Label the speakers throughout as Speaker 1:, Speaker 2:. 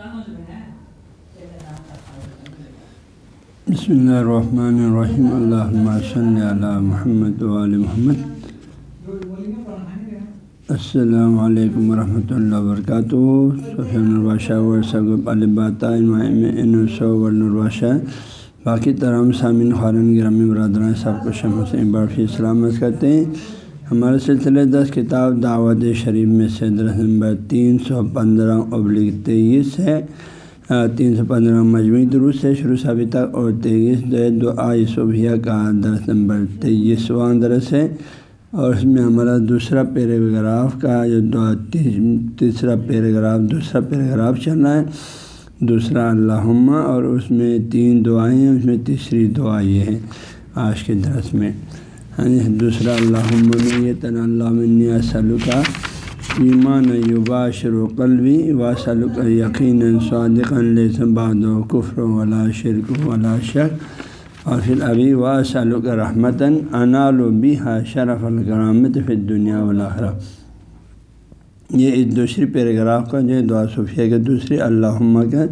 Speaker 1: بسم اللہ الرحمن الرحیم اللہ صلی علی محمد علیہ محمد السلام علیکم ورحمۃ اللہ وبرکاتہ الباشہ باقی تمام سامعین خارن گرامی برادران سب کو شمس برفی سلامت کرتے ہیں ہمارے سلسلے دس کتاب دعوت شریف میں سے درس نمبر تین سو پندرہ ابلغ تیئیس ہے۔ تین سو پندرہ مجموعی دروس سے شروع سے ابھی تک اور تیئیس دعا صبحیہ کا درس نمبر تیئیسواں درس ہے۔ اور اس میں ہمارا دوسرا پیراگراف کا جو دعا تیسرا پیراگراف، دوسرا پیراگراف چل رہا ہے۔ دوسرا اللہمہ اور اس میں تین دعائیں ہیں، اس میں تیسری دعا یہ ہے آج کے درس میں۔ ہاں دوسرا اللہ اللہ سلو ایمان یوبا شروع قلبی و سلق یقین صادق باد و قفر ولا شرک ولا شک اور پھر ابھی وا سلق رحمتاً انال و بیہ شرف الکرامت پھر دنیا ولاحرہ یہ اس دوسری پیراگراف کا جو دعا صوفیہ کے دوسری اللہ کا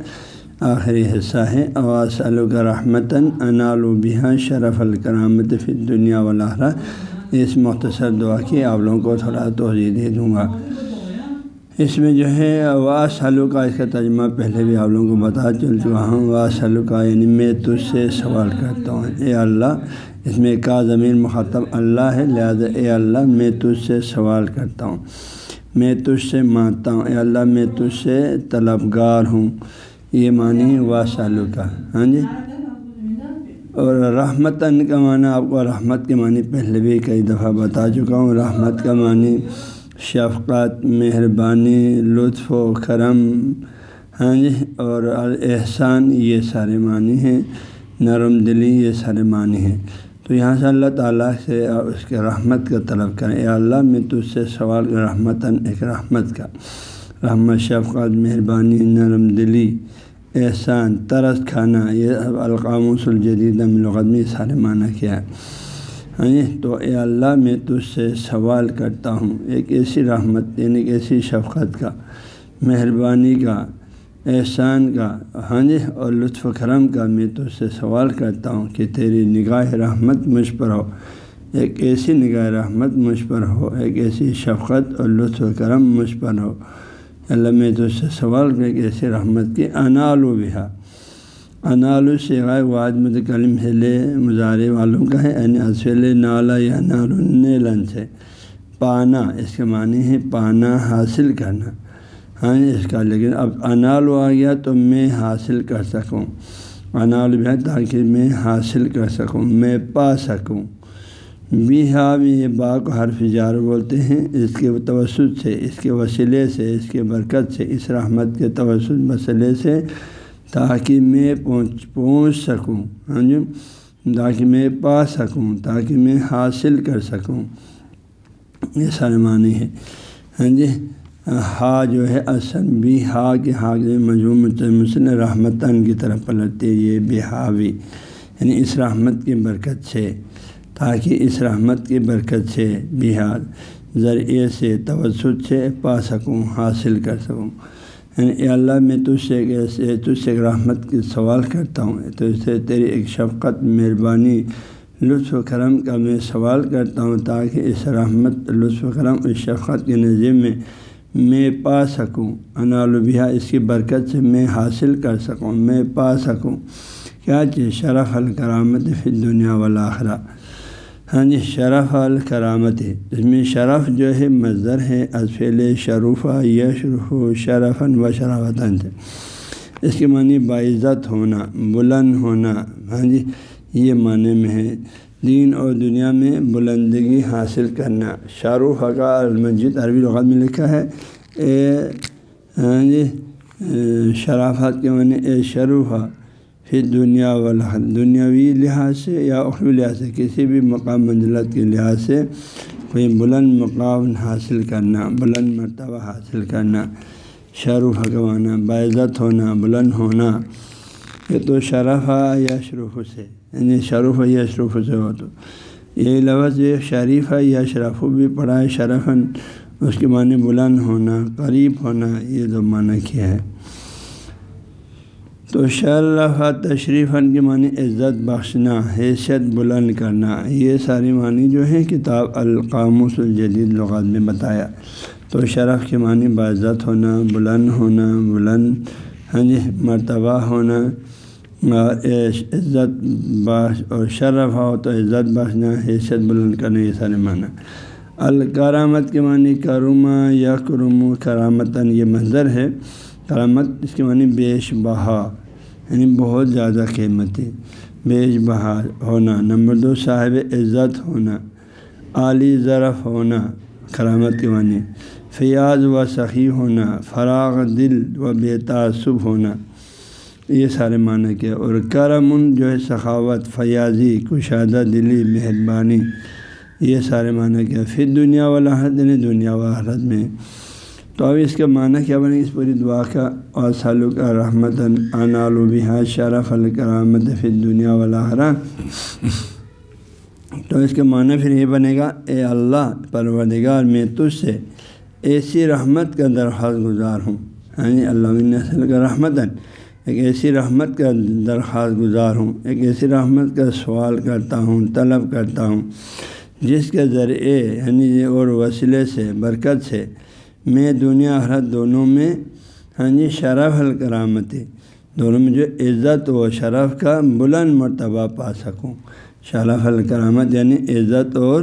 Speaker 1: آخری حصہ ہے اواس کا رحمتاً، انال شرف الکرامت پھر دنیا ولاحرہ اس مختصر دعا کی آپ لوگوں کو تھوڑا توضیع دے دوں گا۔ اس میں جو ہے وا کا اس کا ترجمہ پہلے بھی آپ لوگوں کو بتا چل چکا ہوں۔ وا کا یعنی میں تجھ سے سوال کرتا ہوں۔ اے اللہ، اس میں کا زمین مخاطب اللہ ہے، لہٰذا اے اللہ، میں تجھ سے سوال کرتا ہوں۔ میں تجھ سے مانتا ہوں۔ اے اللہ، میں تجھ سے طلبگار ہوں۔ یہ معنی وا سالو کا ہاں جی؟ اور رحمت کا معنی آپ کو رحمت کے معنی پہلے بھی کئی دفعہ بتا چکا ہوں۔ رحمت کا معنی شفقت مہربانی لطف و کرم۔ ہاں جی؟ اور احسان یہ سارے معنی ہیں۔ نرم دلی یہ سارے معنی ہیں۔ تو یہاں سے اللہ تعالیٰ سے اس کے رحمت کا طلب کریں۔ اے اللہ میں تجھ سے سوال رحمتاً ایک رحمت کا۔ رحمت شفقت مہربانی، نرم دلی، احسان، ترس کھانا، یہ القام الجدید لغت میں سارے معنی کیا ہے ہاں جی، تو اے اللہ میں تجھ سے سوال کرتا ہوں، ایک ایسی رحمت یعنی ایک ایسی شفقت کا، مہربانی کا، احسان کا ہاں جی اور لطف کرم کا میں تجھ سے سوال کرتا ہوں کہ تیری نگاہ رحمت مجھ پر ہو۔ ایک ایسی نگاہ رحمت مجھ پر ہو، ایک ایسی شفقت اور لطف کرم مجھ پر ہو۔ اللہ میں تو سے سوال کر کہ ایسے رحمت کی انال و بہا۔ انال سے غائب واد متکلم ہلے مظاہرے والوں کا ہے یعنی اصل نالا یا نیلن سے۔ پانا، اس کے معنی ہے پانا حاصل کرنا۔ ہاں اس کا لیکن اب انال آ گیا تو میں حاصل کر سکوں۔ انال بھی ہے تاکہ میں حاصل کر سکوں، میں پا سکوں۔ بھی ہاں بھی یہ باغ حرف جار بولتے ہیں۔ اس کے توسط سے، اس کے وسیلے سے، اس کے برکت سے، اس رحمت کے توسط مسئلے سے تاکہ میں پہنچ پہنچ سکوں۔ ہاں جی؟ تاکہ میں پا سکوں، تاکہ میں حاصل کر سکوں۔ یہ سارے معنی ہے ہاں جی؟ ہا جو ہے اصل بھی، ہا کے ہا کے مجموع مسلم رحمتاً کی طرف پلٹتے یہ بحاوی یعنی اس رحمت کی برکت سے۔ تاکہ اس رحمت کی برکت سے بہار ذریعے سے توسط سے پا سکوں، حاصل کر سکوں۔ یعنی اے اللہ، میں تجھ سے ایسے تجھ سے ایک رحمت کی سوال کرتا ہوں۔ تو اس سے تیری ایک شفقت، مہربانی، لطف و کرم کا میں سوال کرتا ہوں تاکہ اس رحمت، لطف و کرم، اس شفقت کے نظیم میں میں پا سکوں۔ انالبیہ اس کی برکت سے میں حاصل کر سکوں، میں پا سکوں۔ کیا چیز؟ شرف الکرامت فی دنیا والآخرہ۔ ہاں جی شرف الکرامت ہے۔ اس میں شرف جو ہے مظر ہے۔ ازفیل شروفہ یشرف شرفن و شرافت سے اس کے معنی باعزت ہونا، بلند ہونا۔ ہاں جی یہ معنی میں ہے۔ دین اور دنیا میں بلندگی حاصل کرنا۔ شاروخ کا المجد عربی لغت میں لکھا ہے۔ اے ہاں جی شرافت کے معنی اے شروفہ پھر دنیا والا دنیاوی لحاظ سے یا اخروی لحاظ سے، کسی بھی مقام منزلت کے لحاظ سے کوئی بلند مقام حاصل کرنا، بلند مرتبہ حاصل کرنا شرف حکمانہ باعزت ہونا، بلند ہونا، یہ تو شرف یا شروف سے یعنی شروف یا شروف سے ہو تو۔ یہ لفظ یہ شریف ہے یا شرف بھی پڑھا ہے شرفن اس کے معنی بلند ہونا، قریب ہونا، یہ جو معنی کیا ہے۔ تو شرف تشریف کے معنی عزت بخشنا، حیثیت بلند کرنا، یہ ساری معنی جو ہے کتاب القاموس الجدید لغات میں بتایا۔ تو شرف کے معنی باعزت ہونا، بلند ہونا، بلند ہاں جی مرتبہ ہونا اور عزت بخش، اور شرف ہو تو عزت بخشنا، حیثیت بلند کرنا، یہ سارے معنی۔ الکرامت کے معنی کرما یا کرم کرامتاً یہ منظر ہے۔ کرامت اس کے معنی بیش بہا یعنی بہت زیادہ قیمتی بیش بہا ہونا، نمبر دو، صاحب عزت ہونا عالی ظرف ہونا کرامت کے معنی۔ فیاض و سخی ہونا، فراغ دل و بے تعصب ہونا۔ یہ سارے معنی کیا اور کرم جو ہے، سخاوت، فیاضی، کشادہ، دلی، مہربانی، یہ سارے معنی کیا پھر دنیا والا حد یعنی دنیا و حرت میں۔ تو اب اس کا معنی کیا بنے؟ اس پوری دعا کا اور سالک رحمت انالوبہ شرف الکرامت پھر دنیا والا تو اس کے معنی پھر یہ بنے گا، اے اللہ، پروردگار، میں تجھ سے ایسی رحمت کا درخواست گزار ہوں۔ یعنی اللہ کا رحمت ایک ایسی رحمت کا درخواست گزار ہوں، ایک ایسی رحمت کا سوال کرتا ہوں، طلب کرتا ہوں، جس کے ذریعے یعنی اور وسیلے سے، برکت سے میں دنیا حرت دونوں میں ہاں جی شرف الکرامتی دونوں میں جو عزت و شرف کا بلند مرتبہ پا سکوں۔ شرف الکرامت یعنی عزت اور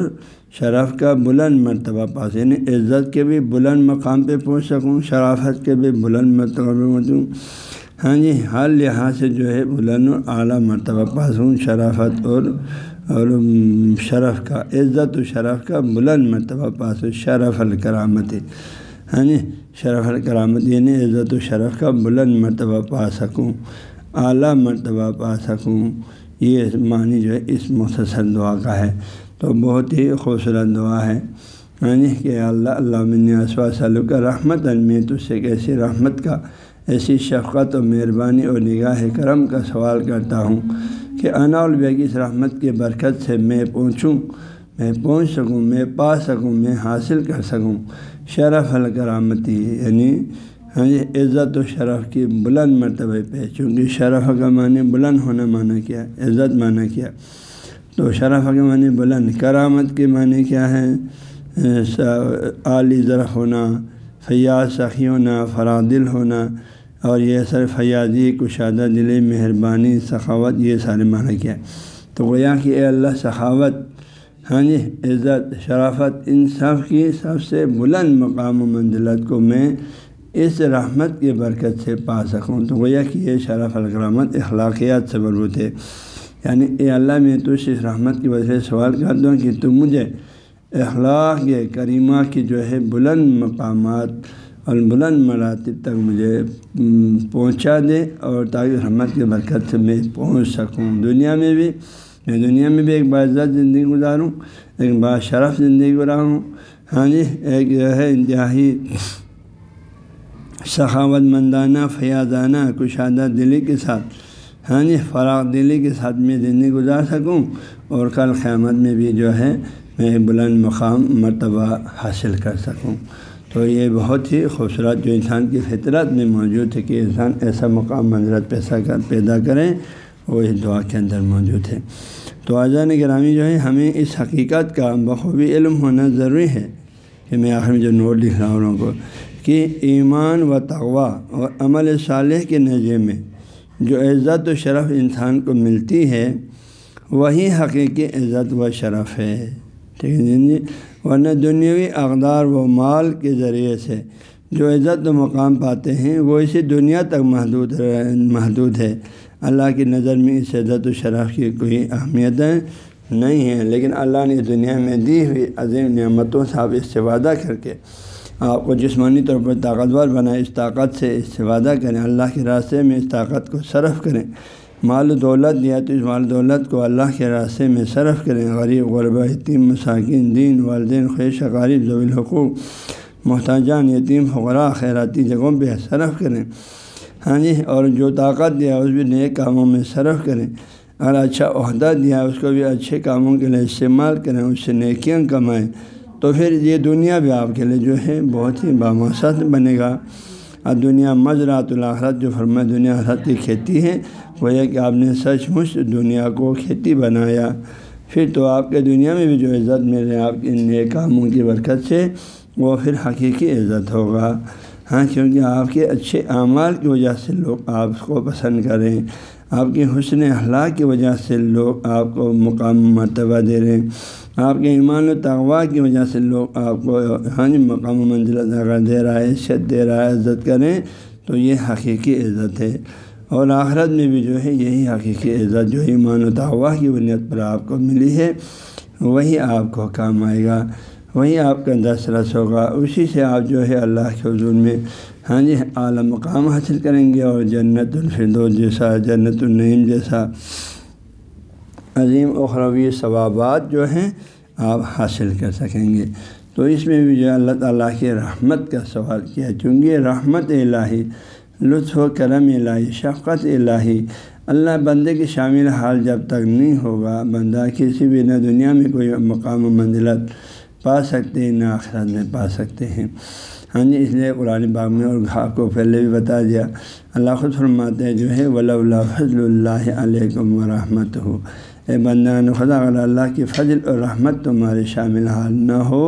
Speaker 1: شرف کا بلند مرتبہ پاس یعنی عزت کے بھی بلند مقام پہ پہنچ سکوں، شرافت کے بھی بلند مرتبہ پہ پہنچوں ہاں جی ہر لحاظ سے جو ہے بلند اور اعلیٰ مرتبہ پاس ہوں شرافت اور اور شرف کا، عزت و شرف کا بلند مرتبہ پاس شرف الکرامت ہاں جی شرف الکرامت یعنی عزت و شرف کا بلند مرتبہ پا سکوں، اعلیٰ مرتبہ پا سکوں۔ یہ معنی جو ہے، اس مختصر دعا کا ہے۔ تو بہت ہی خوبصورت دعا ہے۔ یعنی کہ اللہ اللہ اسوا سلو کا رحمت میں تو سے ایسی رحمت کا، ایسی شفقت و مہربانی اور نگاہ کرم کا سوال کرتا ہوں کہ انا البیگ اس رحمت کی برکت سے میں پہنچوں، میں پہنچ سکوں، میں پا سکوں، میں حاصل کر سکوں۔ شرف الکرامتی یعنی ہاں جی عزت و شرف کی بلند مرتبہ پہ، چونکہ شرف کا معنی بلند ہونا معنی کیا، عزت معنی کیا۔ تو شرف کے معنی بلند، کرامت کے معنی کیا ہے؟ عالی ذرف ہونا، فیاض سخی ہونا فرادل ہونا، اور یہ سر فیاضی، کشادہ دل مہربانی، سخاوت، یہ سارے معنی کیا۔ تو گویا کہ اے اللہ، سخاوت ہاں جی عزت، شرافت ان سب کی سب سے بلند مقام و منزلت کو میں اس رحمت کی برکت سے پا سکوں۔ تو گویا کہ یہ شرف الکرامت اخلاقیات سے بربوط ہے یعنی اے اللہ، میں تو اس رحمت کی وجہ سے سوال کرتا ہوں کہ تم مجھے اخلاق کریمہ کی جو ہے بلند مقامات اور بلند مراتب تک مجھے پہنچا دے اور تاکہ رحمت کی برکت سے میں پہنچ سکوں۔ دنیا میں بھی میں دنیا میں بھی ایک باعزت زندگی گزاروں ایک باشرف زندگی گزاروں ہاں جی ایک جو ہے انتہائی سخاوت مندانہ فیاضانہ کشادہ دلی کے ساتھ ہاں جی فراغ دلی کے ساتھ میں زندگی گزار سکوں اور کل قیامت میں بھی جو ہے میں بلند مقام مرتبہ حاصل کر سکوں تو یہ بہت ہی خوبصورت جو انسان کی فطرت میں موجود ہے کہ انسان ایسا مقام منظرت پیسہ کر پیدا کریں وہ اس دعا کے اندر موجود ہے۔ تو آزان گرامی جو ہے، ہمیں اس حقیقت کا بخوبی علم ہونا ضروری ہے کہ میں آخر میں جو نوٹ لکھ رہا ہوں کو کہ ایمان و تغوا اور عمل صالح کے نظر میں جو عزت و شرف انسان کو ملتی ہے، وہی حقیقی عزت و شرف ہے۔ ٹھیک ہے جی, جی ورنہ دنیاوی اقدار و مال کے ذریعے سے جو عزت و مقام پاتے ہیں، وہ اسی دنیا تک محدود محدود ہے۔ اللہ کی نظر میں اس عزت و شرف کی کوئی اہمیت نہیں ہے، لیکن اللہ نے دنیا میں دی ہوئی عظیم نعمتوں سے آپ استفادہ کر کے آپ کو جسمانی طور پر طاقتور بنائے اس طاقت سے استفادہ کریں، اللہ کے راستے میں اس طاقت کو صرف کریں۔ مال و دولت دیا تو اس مال دولت کو اللہ کے راستے میں صرف کریں۔ غریب، غربہ، یتیم، مساکین، دین، والدین خیش غریب ضوی الحقوق، محتاجان، یتیم، فقراء، خیراتی جگہوں پہ صرف کریں۔ ہاں جی اور جو طاقت دیا، اس بھی نئے کاموں میں صرف کریں۔ اگر اچھا عہدہ دیا، اس کو بھی اچھے کاموں کے لیے استعمال کریں، اس سے نیکیاں کمائیں۔ تو پھر یہ دنیا بھی آپ کے لیے جو ہے بہت ہی باموسط بنے گا۔ اور دنیا مضرات الآخرت جو فرما دنیا حرت کی کھیتی ہے، وہ یہ کہ آپ نے سچ مچ دنیا کو کھیتی بنایا۔ پھر تو آپ کے دنیا میں بھی جو عزت مل رہے آپ کے نئے کاموں کی برکت سے، وہ پھر حقیقی عزت ہوگا۔ ہاں کیونکہ آپ کے اچھے اعمال کی وجہ سے لوگ آپ کو پسند کریں، آپ کے حسن اخلاق کی وجہ سے لوگ آپ کو مقام مرتبہ دے رہے ہیں، آپ کے ایمان و تغوا کی وجہ سے لوگ آپ کو ہاں جی، مقام و منزلت اگر دے رہا ہے، عزت دے رہا ہے، عزت کریں تو یہ حقیقی عزت ہے۔ اور آخرت میں بھی جو ہے، یہی حقیقی عزت جو ایمان و تغوا کی بنیاد پر آپ کو ملی ہے، وہی آپ کو کام آئے گا۔ وہی آپ کا دس رس ہوگا۔ اسی سے آپ جو ہے اللہ کے حضور میں ہاں جی اعلیٰ مقام حاصل کریں گے اور جنت الفردو جیسا، جنت النعیم جیسا عظیم اخروی ثوابات جو ہیں آپ حاصل کر سکیں گے۔ تو اس میں بھی جو اللہ تعالیٰ کی رحمت کا سوال کیا۔ چونکہ رحمت الہی، لطف و کرم الہی، شفقت الہی، اللہ بندے کی شامل حال جب تک نہیں ہوگا، بندہ کسی بھی نہ دنیا میں کوئی مقام و منزلت پا سکتے ہیں، نہ آخرت میں پا سکتے ہیں۔ ہاں جی اس لیے قرآن باغ میں اور گھا کو پہلے بھی بتا دیا، اللہ خود فرماتے جو ہے ولا فضل اللہ علیکم و رحمت ہو اے بندہ، خدا اگر اللہ کی فضل اور رحمت تمہارے شامل حال نہ ہو،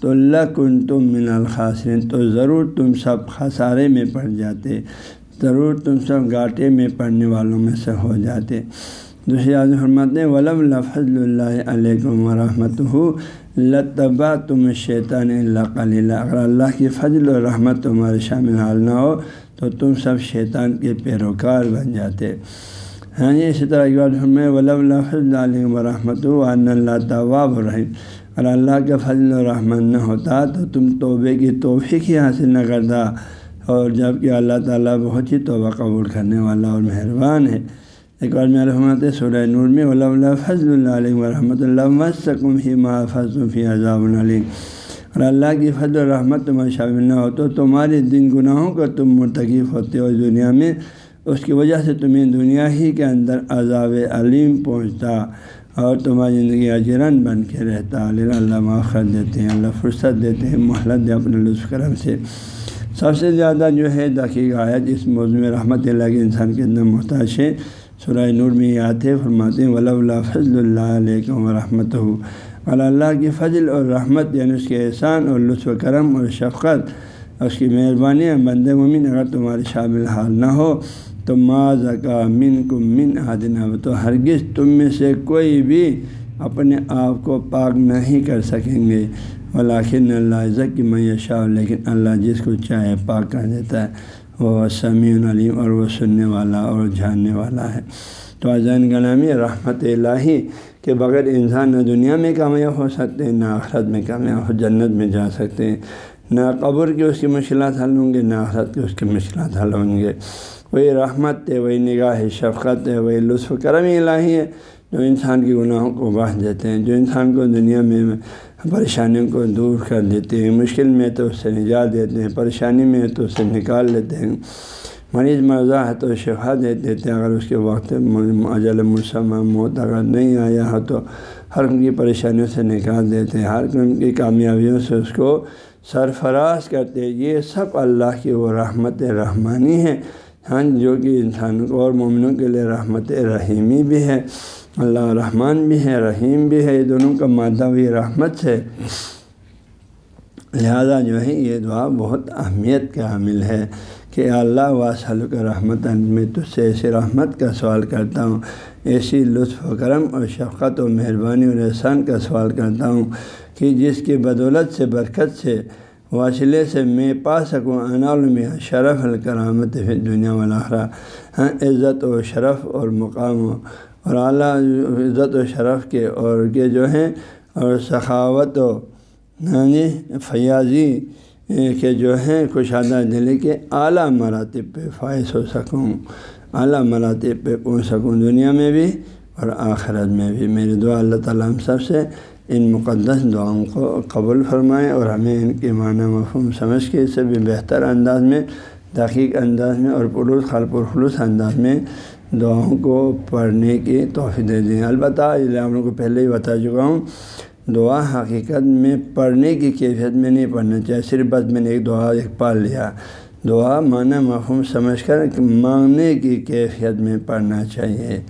Speaker 1: تو اللہ کن تم من الخاصرین تو ضرور تم سب خسارے میں پڑ جاتے، ضرور تم سب گاٹے میں پڑھنے والوں میں سے ہو جاتے۔ دوسری آدمی فرماتے ہیں ولم لفظ اللہ علیکم و رحمت ہو لطبا تم شیطان اللہ کلیلہ اگر اللہ کی فضل و رحمت تمہارے شامل حال نہ ہو، تو تم سب شیطان کے پیروکار بن جاتے۔ ہاں جی اسی طرح میں ولم علیہ و رحمت ان اللہ طواب الرحیم اگر اللہ کا فضل و رحمت نہ ہوتا، تو تم توبے کی توفیق ہی حاصل نہ کرتا اور جبکہ اللہ تعالیٰ بہت ہی توبہ قبول کرنے والا اور مہربان ہے۔ ایک اور میں رحمت سورہ نور میں اللہ فضل اللہ علیہ ورحمۃ اللہ وسکم ہی ما فضل فی عذاب العلیم اور اللہ کی فضل و رحمت تمہیں شامل نہ ہو تو تمہارے دن گناہوں کا تم مرتکب ہوتے ہو دنیا میں۔ اس کی وجہ سے تمہیں دنیا ہی کے اندر عذاب علیم پہنچتا اور تمہاری زندگی اجرن بن کے رہتا۔ اللہ معاف دیتے ہیں، اللہ فرصت دیتے ہیں محلت دے اپنے لطف کرم سے۔ سب سے زیادہ جو ہے دقیق آیت اس موضوع میں رحمت اللہ کے انسان کے اندر محتاج ہے۔ سورہ نور میں یہ آتے فرماتے ہیں ولا اللہ فضل اللہ علیہ و رحمت ہو اللہ کی فضل اور رحمت یعنی اس کے احسان اور لطف و کرم اور شفقت اور اس کی مہربانی بند ممن اگر تمہارے شامل حال نہ ہو، تو ما زکا من کو من عادنہ تو ہرگز تم میں سے کوئی بھی اپنے آپ کو پاک نہیں کر سکیں گے۔ ولاکن اللہ عزت کی میشا لیکن اللہ جس کو چاہے پاک کر دیتا ہے۔ وہ سمیع علیم اور وہ سننے والا اور جاننے والا ہے۔ تو اذان کلامی رحمت الہی کے بغیر انسان نہ دنیا میں کامیاب ہو سکتے ہیں نہ آخرت میں کامیاب ہو، جنت میں جا سکتے۔ ہیں نہ قبر کی اس کی مشکلات حل ہوں گے، نہ آخرت کی اس کی مشکلات حل ہوں گے۔ وہی رحمت ہے، وہی نگاہ شفقت ہے، وہی لطف کرم الہی ہے جو انسان کی گناہوں کو باہ دیتے ہیں، جو انسان کو دنیا میں پریشانیوں کو دور کر دیتے ہیں۔ مشکل میں تو اس سے نجات دیتے ہیں، پریشانی میں تو اس سے نکال لیتے ہیں۔ مریض مرضہ ہے تو شفا دے دیتے ہیں۔ اگر اس کے وقت اجل مسمہ موت اگر نہیں آیا ہو تو ہر ان کی پریشانیوں سے نکال دیتے ہیں۔ ہر ان کی کامیابیوں سے اس کو سرفراز کرتے ہیں۔ یہ سب اللہ کی وہ رحمت رحمانی ہے ہاں جو کہ انسان کو اور مومنوں کے لیے رحمت رحیمی بھی ہے۔ اللہ رحمان بھی ہے، رحیم بھی ہے، یہ دونوں کا مادہ بھی رحمت ہے۔ لہذا جو ہے، یہ دعا بہت اہمیت کا حامل ہے کہ اللہ واسل کا رحمت، میں تجھ سے ایسی رحمت کا سوال کرتا ہوں، ایسی لطف و کرم اور شفقت و مہربانی اور احسان کا سوال کرتا ہوں کہ جس کی بدولت سے، برکت سے واصلے سے میں پا سکوں میں شرف الکرامت دنیا والا ہاں عزت و شرف اور مقام و اور اعلیٰ عزت و شرف کے اور کے جو ہیں اور سخاوت و یعنی فیاضی کے جو ہیں کشادہ دلی کے اعلیٰ مراتب پہ فائز ہو سکوں، اعلیٰ مراتب پہ پہنچ سکوں دنیا میں بھی اور آخرت میں بھی۔ میری دعا اللہ تعالیٰ ہم سب سے ان مقدس دعاؤں کو قبول فرمائیں اور ہمیں ان کے معنی مفہوم سمجھ کے اسے بھی بہتر انداز میں تحقیق انداز میں اور پرخلوص خلپ الخلوص انداز میں دعاؤں کو پڑھنے کی توفیع دے دیں۔ البتہ آپ لوگوں کو پہلے ہی بتا چکا ہوں، دعا حقیقت میں پڑھنے کی کیفیت میں نہیں پڑھنا چاہیے، صرف بس میں نے ایک دعا ایک پڑھ لیا۔ دعا معنی مفہوم سمجھ کر مانگنے کی کیفیت میں پڑھنا چاہیے۔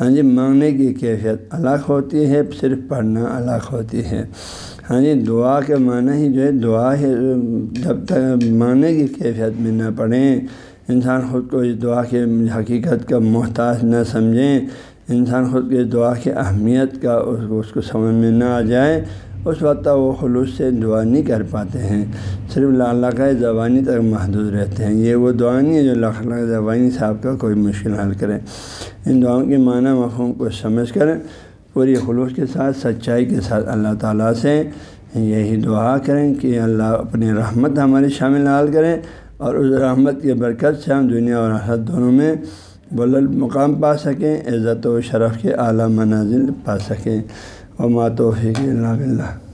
Speaker 1: ہاں جی مانگنے کی کیفیت الگ ہوتی ہے، صرف پڑھنا الگ ہوتی ہے۔ ہاں جی دعا کے معنی ہی جو ہے، دعا ہے، جب تک مانگنے کی کیفیت میں نہ پڑھیں۔ انسان خود کو اس دعا کے حقیقت کا محتاج نہ سمجھیں۔ انسان خود کے دعا کی اہمیت کا اس کو سمجھ میں نہ آ جائے۔ اس وقت وہ خلوص سے دعا نہیں کر پاتے ہیں۔ صرف اللہ کا زبانی تک محدود رہتے ہیں۔ یہ وہ دعا نہیں ہے جو اللہ اللہ زبانی صاحب کا کوئی مشکل حل کرے۔ ان دعاؤں کے معنی مفہوم کو سمجھ کر پوری خلوص کے ساتھ، سچائی کے ساتھ اللہ تعالیٰ سے یہی دعا کریں کہ اللہ اپنی رحمت ہماری شامل حال کریں اور اس رحمت کی برکت سے ہم دنیا اور حد دونوں میں بلند مقام پا سکیں، عزت و شرف کے اعلیٰ منازل پا سکیں۔ اور ماتوفی اللہ